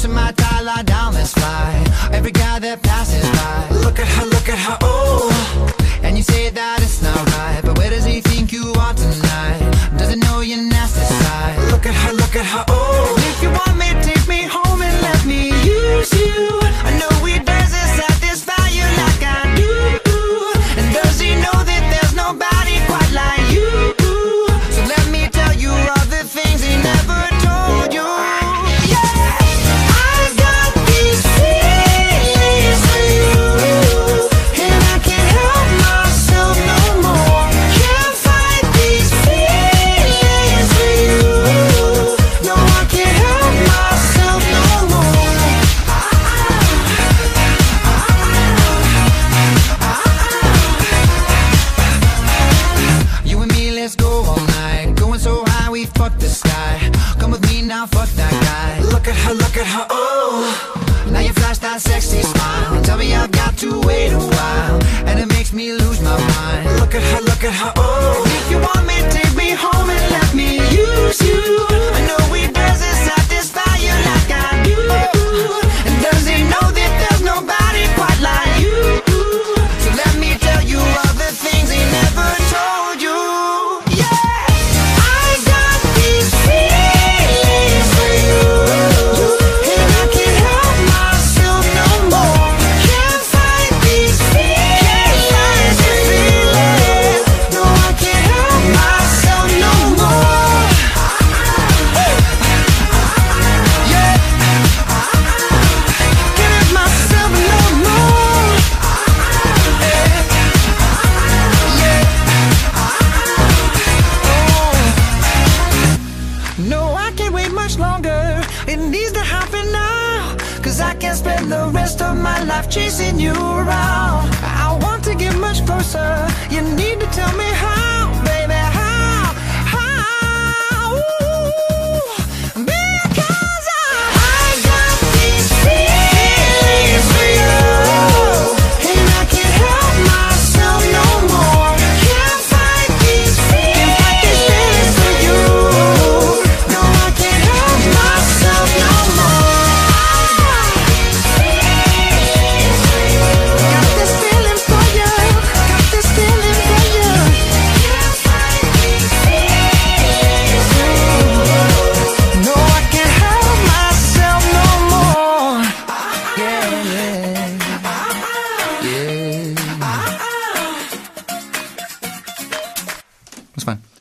Losing my tie, lie down, let's fly Every guy that passes by Look at her, look at her, oh. And you say that it's not right But where does he think you are tonight? Does he know your nasty side. Look at her, look at her, oh. And if you want me, take me home and let me use you. At her, oh. Now you flash that sexy smile. Tell me I've got to wait a while. And it makes me lose my mind. Look at her, look at her, oh. No, I can't wait much longer. It needs to happen now. Cause I can't spend the rest of my life chasing you around. I want to get much closer. You need to tell me how, That's fine.